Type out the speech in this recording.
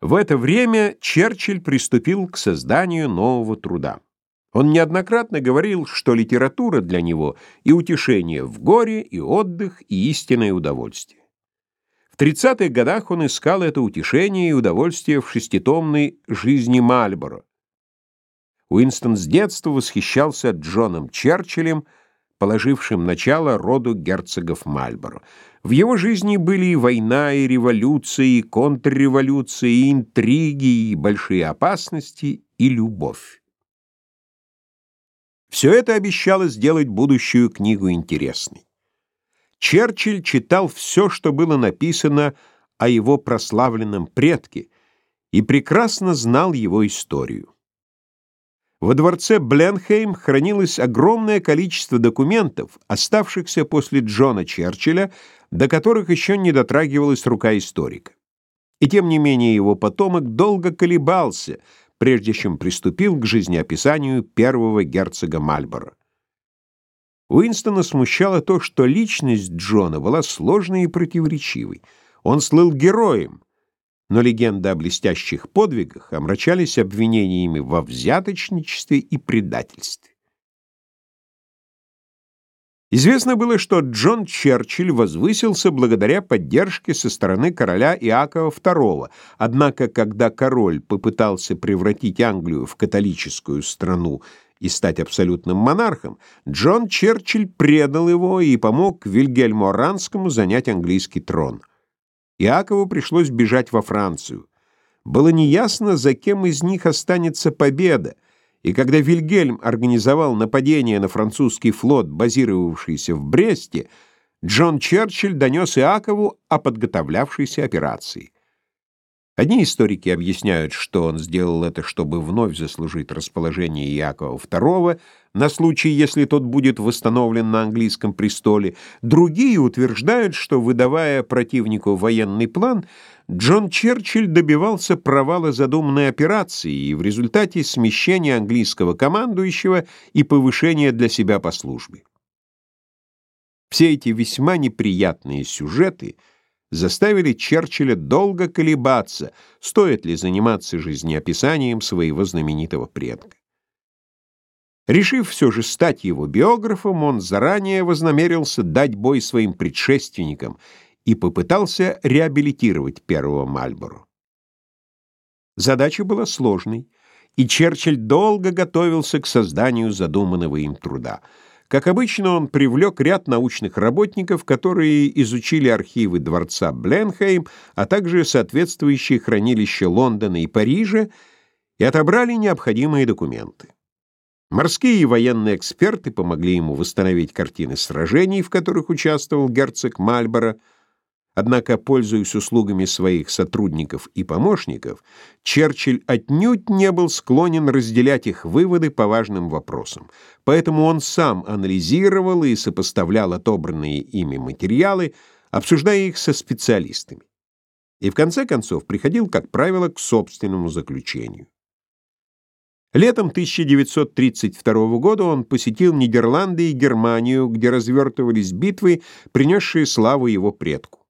В это время Черчилль приступил к созданию нового труда. Он неоднократно говорил, что литература для него и утешение в горе, и отдых, и истинное удовольствие. В 30-х годах он искал это утешение и удовольствие в шеститомной «Жизни Мальборо». Уинстон с детства восхищался Джоном Черчиллем, положившим начало роду герцогов Мальборо. В его жизни были и война, и революция, и контрреволюция, и интриги, и большие опасности, и любовь. Все это обещало сделать будущую книгу интересной. Черчилль читал все, что было написано о его прославленном предке, и прекрасно знал его историю. Во дворце Бленхейм хранилось огромное количество документов, оставшихся после Джона Черчилля, до которых еще не дотрагивалась рука историка. И тем не менее его потомок долго колебался, прежде чем приступил к жизнеописанию первого герцога Мальборо. Уинстона смущало то, что личность Джона была сложной и противоречивой. Он слыл героем, но легенды о блестящих подвигах омрачались обвинениями во взяточничестве и предательстве. Известно было, что Джон Черчилль возвысился благодаря поддержке со стороны короля Иакова II, однако когда король попытался превратить Англию в католическую страну и стать абсолютным монархом, Джон Черчилль предал его и помог Вильгельму Оранскому занять английский трон. Иакову пришлось бежать во Францию. Было неясно, за кем из них останется победа, и когда Вильгельм организовал нападение на французский флот, базировавшийся в Бресте, Джон Черчилль донес Иакову о подготовлявшейся операции. Одни историки объясняют, что он сделал это, чтобы вновь заслужить расположение Иакова II на случай, если тот будет восстановлен на английском престоле. Другие утверждают, что, выдавая противнику военный план, Джон Черчилль добивался провала задуманной операции и в результате смещения английского командующего и повышения для себя по службе. Все эти весьма неприятные сюжеты — заставили Черчилля долго колебаться, стоит ли заниматься жизнеописанием своего знаменитого предка. Решив все же стать его биографом, он заранее вознамерился дать бой своим предшественникам и попытался реабилитировать первого Мальборо. Задача была сложной, и Черчилль долго готовился к созданию задуманного им труда — как обычно, он привлек ряд научных работников, которые изучили архивы дворца Бленхейм, а также соответствующие хранилища Лондона и Парижа, и отобрали необходимые документы. Морские и военные эксперты помогли ему восстановить картины сражений, в которых участвовал герцог Мальборо, Однако, пользуясь услугами своих сотрудников и помощников, Черчилль отнюдь не был склонен разделять их выводы по важным вопросам. Поэтому он сам анализировал и сопоставлял отобранные ими материалы, обсуждая их со специалистами. И в конце концов приходил, как правило, к собственному заключению. Летом 1932 года он посетил Нидерланды и Германию, где развертывались битвы, принесшие славу его предку.